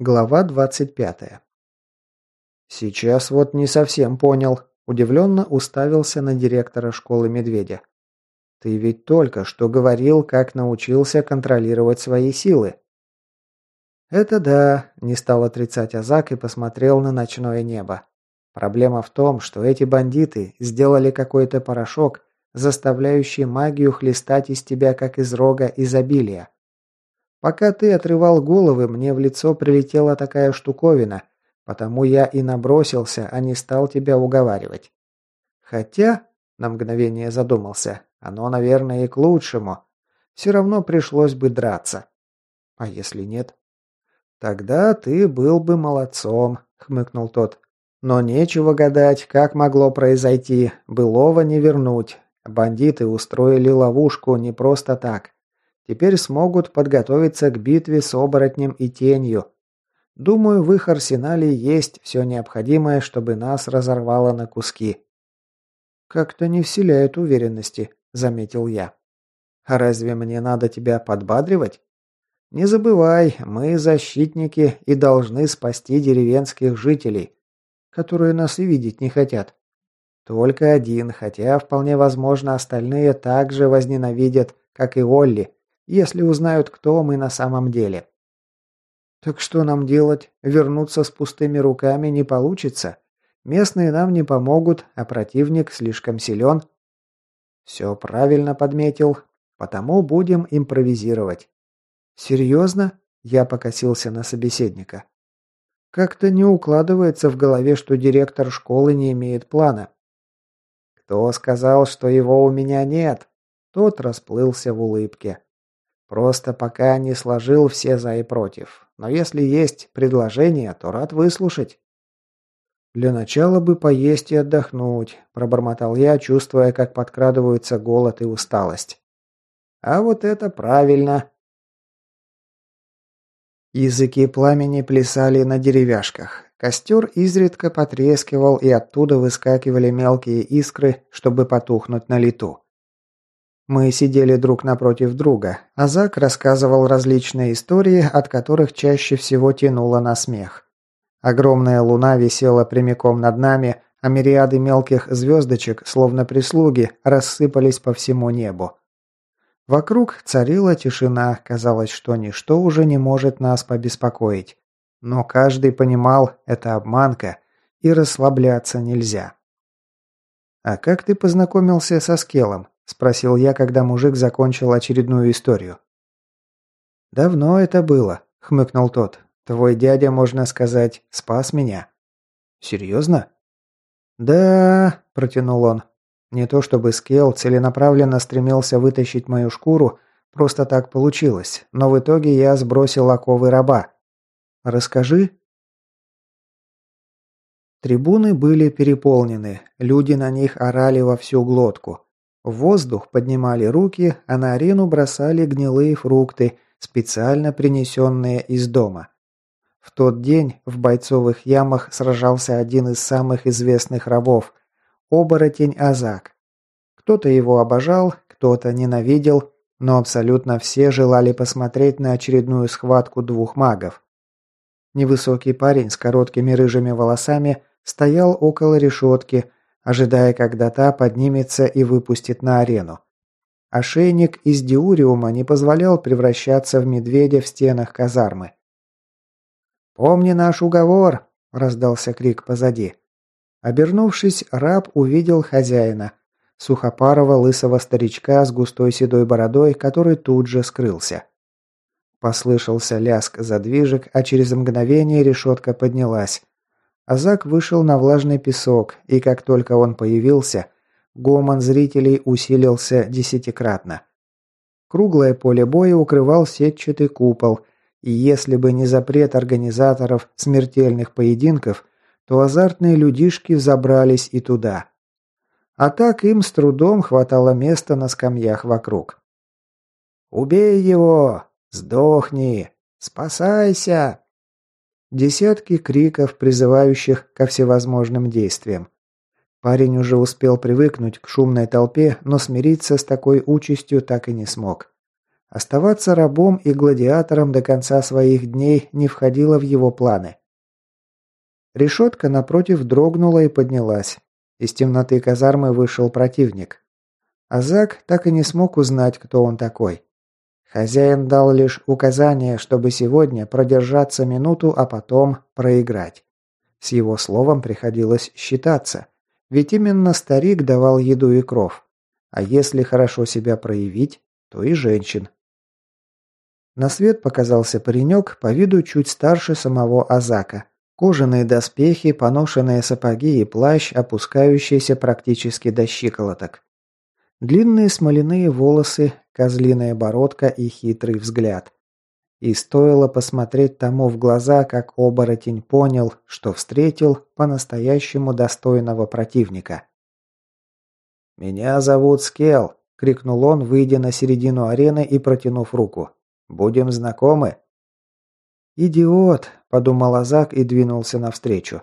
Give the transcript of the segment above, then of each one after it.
Глава 25. Сейчас вот не совсем понял. Удивленно уставился на директора школы Медведя. Ты ведь только что говорил, как научился контролировать свои силы. Это да, не стал отрицать Азак и посмотрел на ночное небо. Проблема в том, что эти бандиты сделали какой-то порошок, заставляющий магию хлестать из тебя, как из рога изобилия. Пока ты отрывал головы, мне в лицо прилетела такая штуковина, потому я и набросился, а не стал тебя уговаривать. Хотя, на мгновение задумался, оно, наверное, и к лучшему. Все равно пришлось бы драться. А если нет? Тогда ты был бы молодцом, хмыкнул тот. Но нечего гадать, как могло произойти. Былого не вернуть. Бандиты устроили ловушку не просто так. Теперь смогут подготовиться к битве с оборотнем и тенью. Думаю, в их арсенале есть все необходимое, чтобы нас разорвало на куски. Как-то не вселяет уверенности, заметил я. А разве мне надо тебя подбадривать? Не забывай, мы защитники и должны спасти деревенских жителей, которые нас и видеть не хотят. Только один, хотя вполне возможно остальные также возненавидят, как и Олли, если узнают, кто мы на самом деле. Так что нам делать? Вернуться с пустыми руками не получится. Местные нам не помогут, а противник слишком силен. Все правильно подметил, потому будем импровизировать. Серьезно? Я покосился на собеседника. Как-то не укладывается в голове, что директор школы не имеет плана. Кто сказал, что его у меня нет? Тот расплылся в улыбке. Просто пока не сложил все за и против. Но если есть предложение, то рад выслушать. Для начала бы поесть и отдохнуть, пробормотал я, чувствуя, как подкрадываются голод и усталость. А вот это правильно. Языки пламени плясали на деревяшках. Костер изредка потрескивал, и оттуда выскакивали мелкие искры, чтобы потухнуть на лету. Мы сидели друг напротив друга, а Зак рассказывал различные истории, от которых чаще всего тянуло на смех. Огромная луна висела прямиком над нами, а мириады мелких звездочек, словно прислуги, рассыпались по всему небу. Вокруг царила тишина, казалось, что ничто уже не может нас побеспокоить. Но каждый понимал, это обманка, и расслабляться нельзя. «А как ты познакомился со Скелом?» Спросил я, когда мужик закончил очередную историю. «Давно это было», — хмыкнул тот. «Твой дядя, можно сказать, спас меня». «Серьезно?» «Да», — протянул он. «Не то чтобы Скелл целенаправленно стремился вытащить мою шкуру, просто так получилось, но в итоге я сбросил оковы раба. Расскажи». Трибуны были переполнены, люди на них орали во всю глотку. В воздух поднимали руки, а на арену бросали гнилые фрукты, специально принесенные из дома. В тот день в бойцовых ямах сражался один из самых известных рабов – оборотень Азак. Кто-то его обожал, кто-то ненавидел, но абсолютно все желали посмотреть на очередную схватку двух магов. Невысокий парень с короткими рыжими волосами стоял около решетки – ожидая, когда та поднимется и выпустит на арену. Ошейник из диуриума не позволял превращаться в медведя в стенах казармы. «Помни наш уговор!» – раздался крик позади. Обернувшись, раб увидел хозяина, сухопарого лысого старичка с густой седой бородой, который тут же скрылся. Послышался ляск задвижек, а через мгновение решетка поднялась. Азак вышел на влажный песок, и как только он появился, гомон зрителей усилился десятикратно. Круглое поле боя укрывал сетчатый купол, и если бы не запрет организаторов смертельных поединков, то азартные людишки забрались и туда. А так им с трудом хватало места на скамьях вокруг. «Убей его! Сдохни! Спасайся!» Десятки криков, призывающих ко всевозможным действиям. Парень уже успел привыкнуть к шумной толпе, но смириться с такой участью так и не смог. Оставаться рабом и гладиатором до конца своих дней не входило в его планы. Решетка напротив дрогнула и поднялась. Из темноты казармы вышел противник. Азак так и не смог узнать, кто он такой. Хозяин дал лишь указание, чтобы сегодня продержаться минуту, а потом проиграть. С его словом приходилось считаться, ведь именно старик давал еду и кров. А если хорошо себя проявить, то и женщин. На свет показался паренек, по виду чуть старше самого Азака. Кожаные доспехи, поношенные сапоги и плащ, опускающиеся практически до щиколоток. Длинные смоляные волосы, козлиная бородка и хитрый взгляд. И стоило посмотреть тому в глаза, как оборотень понял, что встретил по-настоящему достойного противника. «Меня зовут Скел», — крикнул он, выйдя на середину арены и протянув руку. «Будем знакомы?» «Идиот», — подумал Азак и двинулся навстречу.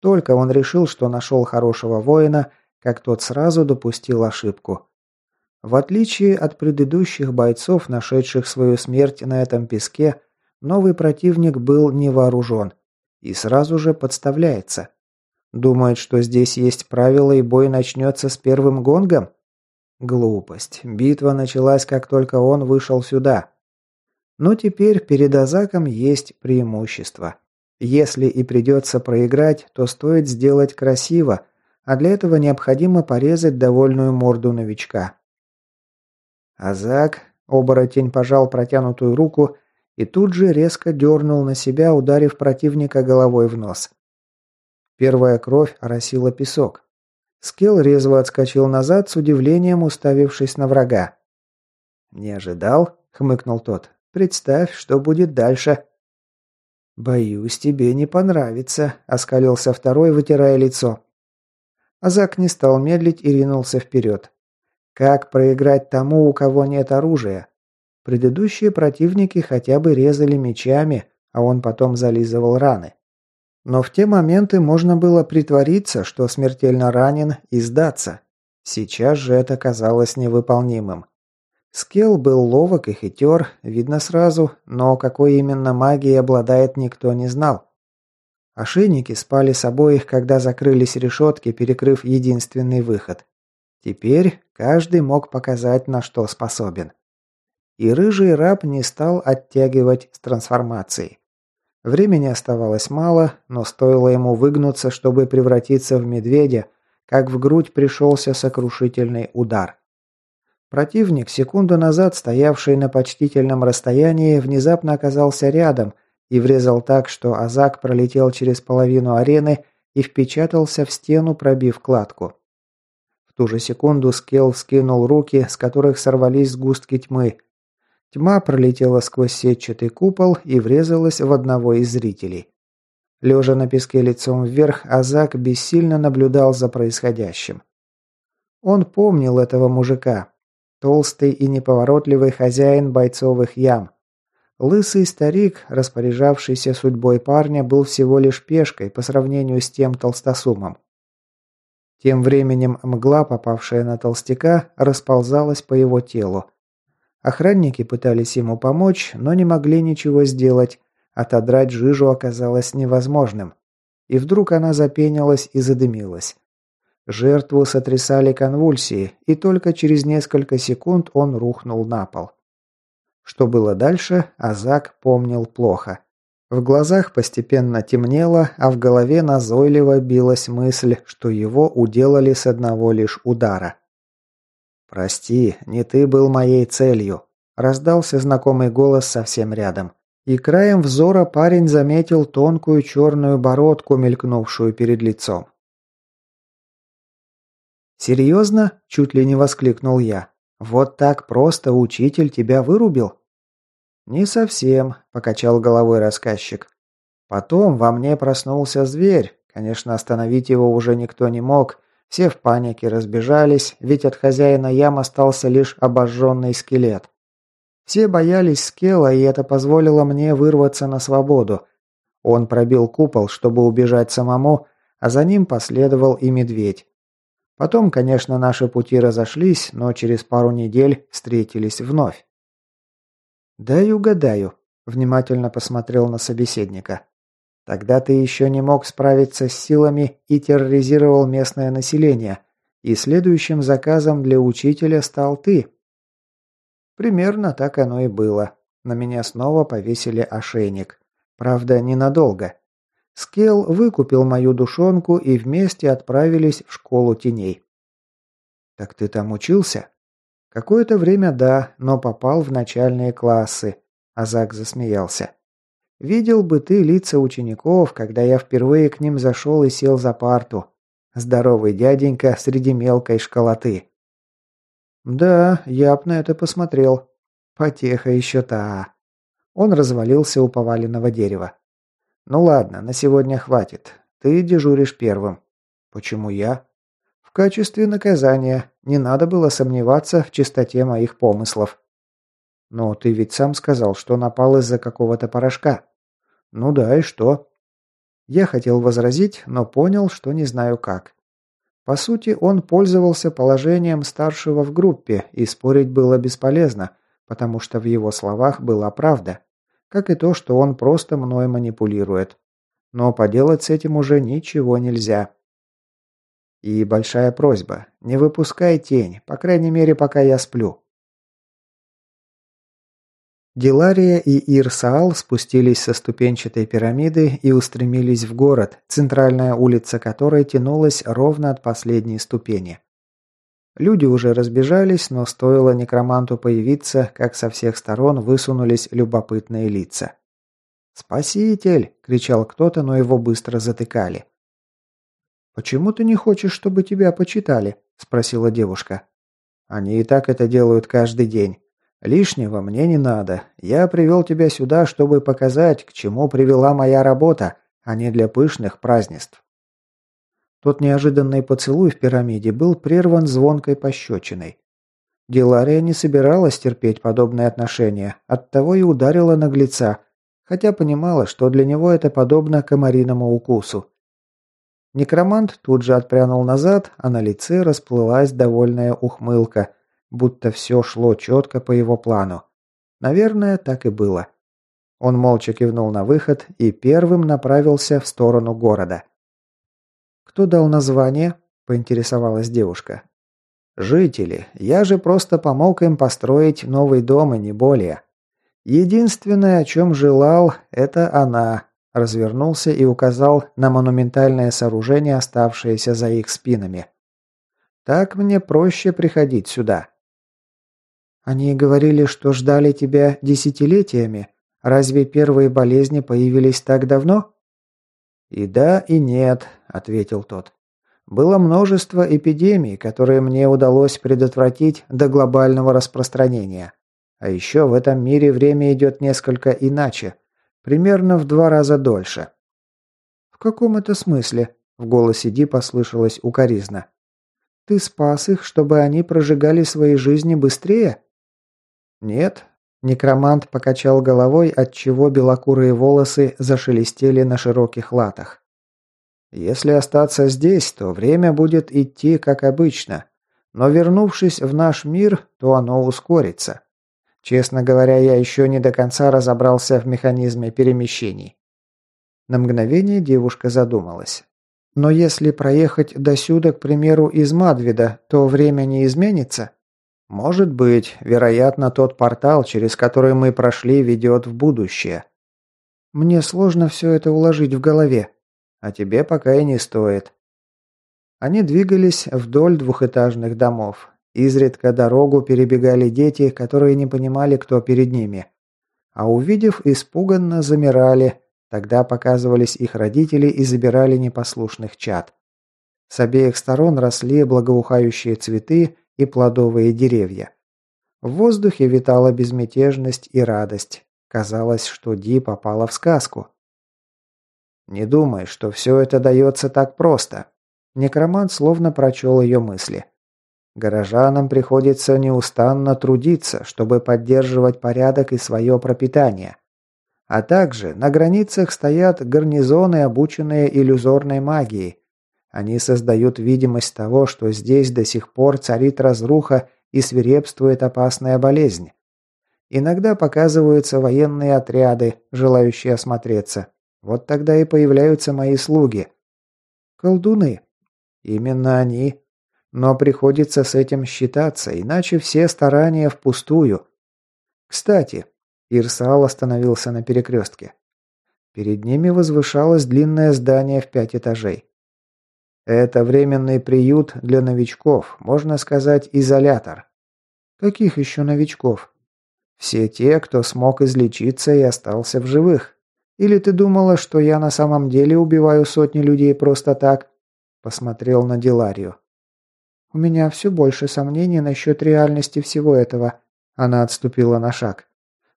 Только он решил, что нашел хорошего воина, как тот сразу допустил ошибку. В отличие от предыдущих бойцов, нашедших свою смерть на этом песке, новый противник был не вооружен и сразу же подставляется. Думает, что здесь есть правила и бой начнется с первым гонгом? Глупость. Битва началась, как только он вышел сюда. Но теперь перед Азаком есть преимущество. Если и придется проиграть, то стоит сделать красиво, а для этого необходимо порезать довольную морду новичка. Азак, оборотень пожал протянутую руку и тут же резко дернул на себя, ударив противника головой в нос. Первая кровь оросила песок. Скилл резво отскочил назад, с удивлением уставившись на врага. «Не ожидал?» — хмыкнул тот. «Представь, что будет дальше». «Боюсь, тебе не понравится», — оскалился второй, вытирая лицо. Азак не стал медлить и ринулся вперед. Как проиграть тому, у кого нет оружия? Предыдущие противники хотя бы резали мечами, а он потом зализывал раны. Но в те моменты можно было притвориться, что смертельно ранен, и сдаться. Сейчас же это казалось невыполнимым. Скелл был ловок и хитер, видно сразу, но какой именно магией обладает никто не знал. Ошейники спали с обоих, когда закрылись решетки, перекрыв единственный выход. Теперь каждый мог показать, на что способен. И рыжий раб не стал оттягивать с трансформацией. Времени оставалось мало, но стоило ему выгнуться, чтобы превратиться в медведя, как в грудь пришелся сокрушительный удар. Противник, секунду назад стоявший на почтительном расстоянии, внезапно оказался рядом и врезал так, что Азак пролетел через половину арены и впечатался в стену, пробив кладку. Ту же секунду Скелл скинул руки, с которых сорвались сгустки тьмы. Тьма пролетела сквозь сетчатый купол и врезалась в одного из зрителей. Лежа на песке лицом вверх, Азак бессильно наблюдал за происходящим. Он помнил этого мужика. Толстый и неповоротливый хозяин бойцовых ям. Лысый старик, распоряжавшийся судьбой парня, был всего лишь пешкой по сравнению с тем толстосумом. Тем временем мгла, попавшая на толстяка, расползалась по его телу. Охранники пытались ему помочь, но не могли ничего сделать. Отодрать жижу оказалось невозможным. И вдруг она запенилась и задымилась. Жертву сотрясали конвульсии, и только через несколько секунд он рухнул на пол. Что было дальше, Азак помнил плохо. В глазах постепенно темнело, а в голове назойливо билась мысль, что его уделали с одного лишь удара. «Прости, не ты был моей целью», – раздался знакомый голос совсем рядом. И краем взора парень заметил тонкую черную бородку, мелькнувшую перед лицом. «Серьезно?» – чуть ли не воскликнул я. «Вот так просто учитель тебя вырубил?» «Не совсем», – покачал головой рассказчик. «Потом во мне проснулся зверь. Конечно, остановить его уже никто не мог. Все в панике разбежались, ведь от хозяина ям остался лишь обожженный скелет. Все боялись Скелла, и это позволило мне вырваться на свободу. Он пробил купол, чтобы убежать самому, а за ним последовал и медведь. Потом, конечно, наши пути разошлись, но через пару недель встретились вновь. «Дай угадаю», – внимательно посмотрел на собеседника. «Тогда ты еще не мог справиться с силами и терроризировал местное население, и следующим заказом для учителя стал ты». Примерно так оно и было. На меня снова повесили ошейник. Правда, ненадолго. Скелл выкупил мою душонку и вместе отправились в школу теней. «Так ты там учился?» «Какое-то время да, но попал в начальные классы», – Азак засмеялся. «Видел бы ты лица учеников, когда я впервые к ним зашел и сел за парту. Здоровый дяденька среди мелкой школоты». «Да, я б на это посмотрел. Потеха еще та». Он развалился у поваленного дерева. «Ну ладно, на сегодня хватит. Ты дежуришь первым». «Почему я?» «В качестве наказания. Не надо было сомневаться в чистоте моих помыслов». «Но ты ведь сам сказал, что напал из-за какого-то порошка». «Ну да, и что?» Я хотел возразить, но понял, что не знаю как. По сути, он пользовался положением старшего в группе, и спорить было бесполезно, потому что в его словах была правда как и то, что он просто мной манипулирует. Но поделать с этим уже ничего нельзя. И большая просьба, не выпускай тень, по крайней мере, пока я сплю. Дилария и Ирсаал спустились со ступенчатой пирамиды и устремились в город, центральная улица которой тянулась ровно от последней ступени. Люди уже разбежались, но стоило некроманту появиться, как со всех сторон высунулись любопытные лица. «Спаситель!» – кричал кто-то, но его быстро затыкали. «Почему ты не хочешь, чтобы тебя почитали?» – спросила девушка. «Они и так это делают каждый день. Лишнего мне не надо. Я привел тебя сюда, чтобы показать, к чему привела моя работа, а не для пышных празднеств». Тот неожиданный поцелуй в пирамиде был прерван звонкой пощечиной. Дилария не собиралась терпеть подобные отношения, оттого и ударила наглеца, хотя понимала, что для него это подобно комариному укусу. Некромант тут же отпрянул назад, а на лице расплылась довольная ухмылка, будто все шло четко по его плану. Наверное, так и было. Он молча кивнул на выход и первым направился в сторону города. «Кто дал название?» – поинтересовалась девушка. «Жители. Я же просто помог им построить новый дом и не более. Единственное, о чем желал, это она». Развернулся и указал на монументальное сооружение, оставшееся за их спинами. «Так мне проще приходить сюда». «Они говорили, что ждали тебя десятилетиями. Разве первые болезни появились так давно?» «И да, и нет», – ответил тот. «Было множество эпидемий, которые мне удалось предотвратить до глобального распространения. А еще в этом мире время идет несколько иначе, примерно в два раза дольше». «В каком это смысле?» – в голосе Ди послышалось укоризна. «Ты спас их, чтобы они прожигали свои жизни быстрее?» «Нет, Некромант покачал головой, отчего белокурые волосы зашелестели на широких латах. «Если остаться здесь, то время будет идти как обычно. Но вернувшись в наш мир, то оно ускорится. Честно говоря, я еще не до конца разобрался в механизме перемещений». На мгновение девушка задумалась. «Но если проехать до сюда, к примеру, из Мадвида, то время не изменится?» «Может быть. Вероятно, тот портал, через который мы прошли, ведет в будущее». «Мне сложно все это уложить в голове. А тебе пока и не стоит». Они двигались вдоль двухэтажных домов. Изредка дорогу перебегали дети, которые не понимали, кто перед ними. А увидев, испуганно замирали. Тогда показывались их родители и забирали непослушных чад. С обеих сторон росли благоухающие цветы, и плодовые деревья. В воздухе витала безмятежность и радость. Казалось, что Ди попала в сказку. «Не думай, что все это дается так просто». Некромант словно прочел ее мысли. «Горожанам приходится неустанно трудиться, чтобы поддерживать порядок и свое пропитание. А также на границах стоят гарнизоны, обученные иллюзорной магией, они создают видимость того, что здесь до сих пор царит разруха и свирепствует опасная болезнь. Иногда показываются военные отряды, желающие осмотреться. Вот тогда и появляются мои слуги. Колдуны. Именно они. Но приходится с этим считаться, иначе все старания впустую. Кстати, Ирсал остановился на перекрестке. Перед ними возвышалось длинное здание в пять этажей. Это временный приют для новичков, можно сказать, изолятор. Каких еще новичков? Все те, кто смог излечиться и остался в живых. Или ты думала, что я на самом деле убиваю сотни людей просто так? Посмотрел на Диларию. У меня все больше сомнений насчет реальности всего этого. Она отступила на шаг.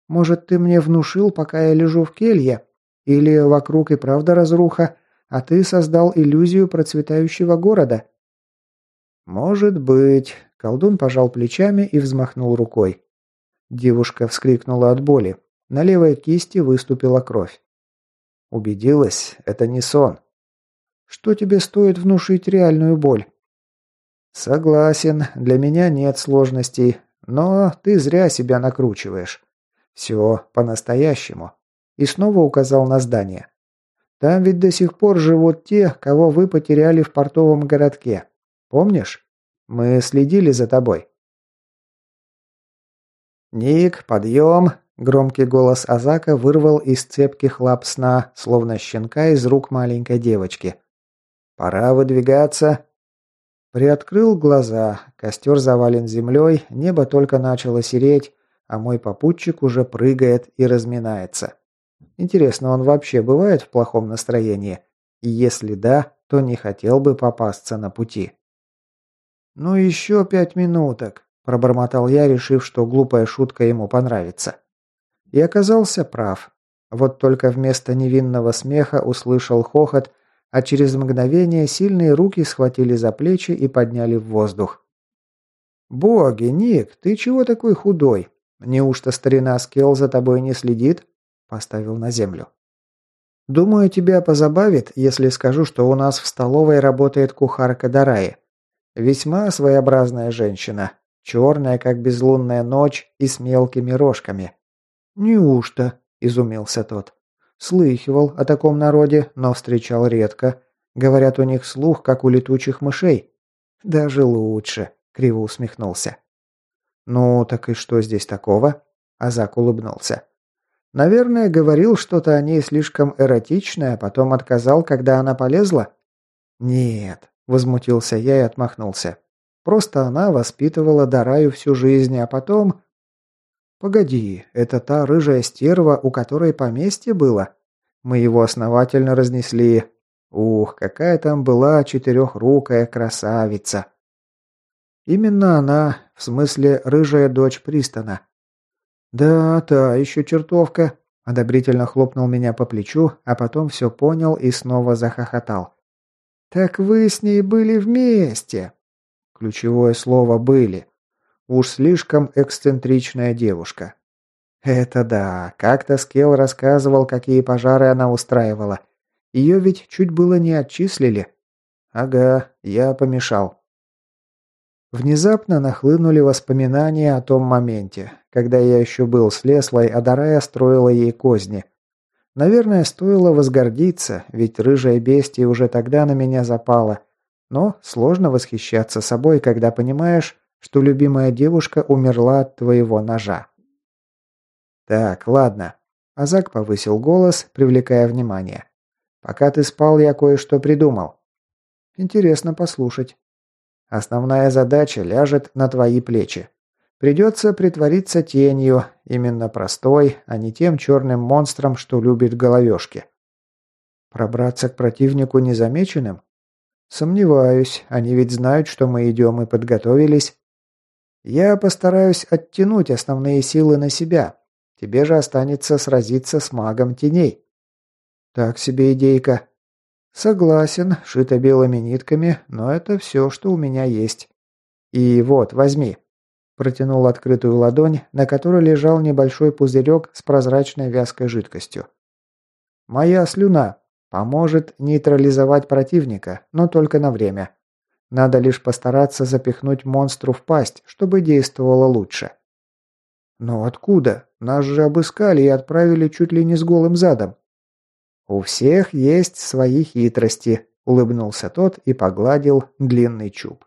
Может, ты мне внушил, пока я лежу в келье? Или вокруг и правда разруха, а ты создал иллюзию процветающего города?» «Может быть», – колдун пожал плечами и взмахнул рукой. Девушка вскрикнула от боли. На левой кисти выступила кровь. Убедилась, это не сон. Что тебе стоит внушить реальную боль? Согласен, для меня нет сложностей, но ты зря себя накручиваешь. Все по-настоящему. И снова указал на здание. Там ведь до сих пор живут те, кого вы потеряли в портовом городке. Помнишь? Мы следили за тобой. «Ник, подъем!» – громкий голос Азака вырвал из цепких лап сна, словно щенка из рук маленькой девочки. «Пора выдвигаться!» Приоткрыл глаза, костер завален землей, небо только начало сереть, а мой попутчик уже прыгает и разминается. Интересно, он вообще бывает в плохом настроении? И если да, то не хотел бы попасться на пути. «Ну еще пять минуток», – пробормотал я, решив, что глупая шутка ему понравится. И оказался прав. Вот только вместо невинного смеха услышал хохот, а через мгновение сильные руки схватили за плечи и подняли в воздух. «Боги, Ник, ты чего такой худой? Неужто старина Скелл за тобой не следит?» Поставил на землю. «Думаю, тебя позабавит, если скажу, что у нас в столовой работает кухарка Дараи. Весьма своеобразная женщина. Черная, как безлунная ночь, и с мелкими рожками». «Неужто?» – изумился тот. «Слыхивал о таком народе, но встречал редко. Говорят, у них слух, как у летучих мышей». «Даже лучше», – криво усмехнулся. «Ну, так и что здесь такого?» Азак улыбнулся. Наверное, говорил что-то о ней слишком эротичное, а потом отказал, когда она полезла? Нет, возмутился я и отмахнулся. Просто она воспитывала Дараю всю жизнь, а потом... Погоди, это та рыжая стерва, у которой поместье было? Мы его основательно разнесли. Ух, какая там была четырехрукая красавица. Именно она, в смысле рыжая дочь Пристона. «Да, та еще чертовка», – одобрительно хлопнул меня по плечу, а потом все понял и снова захохотал. «Так вы с ней были вместе!» Ключевое слово «были». Уж слишком эксцентричная девушка. Это да, как-то Скелл рассказывал, какие пожары она устраивала. Ее ведь чуть было не отчислили. Ага, я помешал. Внезапно нахлынули воспоминания о том моменте, когда я еще был с Леслой, а Дарая строила ей козни. Наверное, стоило возгордиться, ведь рыжая бестия уже тогда на меня запала. Но сложно восхищаться собой, когда понимаешь, что любимая девушка умерла от твоего ножа. Так, ладно. Азак повысил голос, привлекая внимание. Пока ты спал, я кое-что придумал. Интересно послушать. Основная задача ляжет на твои плечи. Придется притвориться тенью, именно простой, а не тем черным монстром, что любит головешки. Пробраться к противнику незамеченным? Сомневаюсь, они ведь знают, что мы идем и подготовились. Я постараюсь оттянуть основные силы на себя. Тебе же останется сразиться с магом теней. Так себе идейка. «Согласен, шито белыми нитками, но это все, что у меня есть. И вот, возьми». Протянул открытую ладонь, на которой лежал небольшой пузырек с прозрачной вязкой жидкостью. «Моя слюна поможет нейтрализовать противника, но только на время. Надо лишь постараться запихнуть монстру в пасть, чтобы действовало лучше». Но откуда? Нас же обыскали и отправили чуть ли не с голым задом. У всех есть свои хитрости, улыбнулся тот и погладил длинный чуб.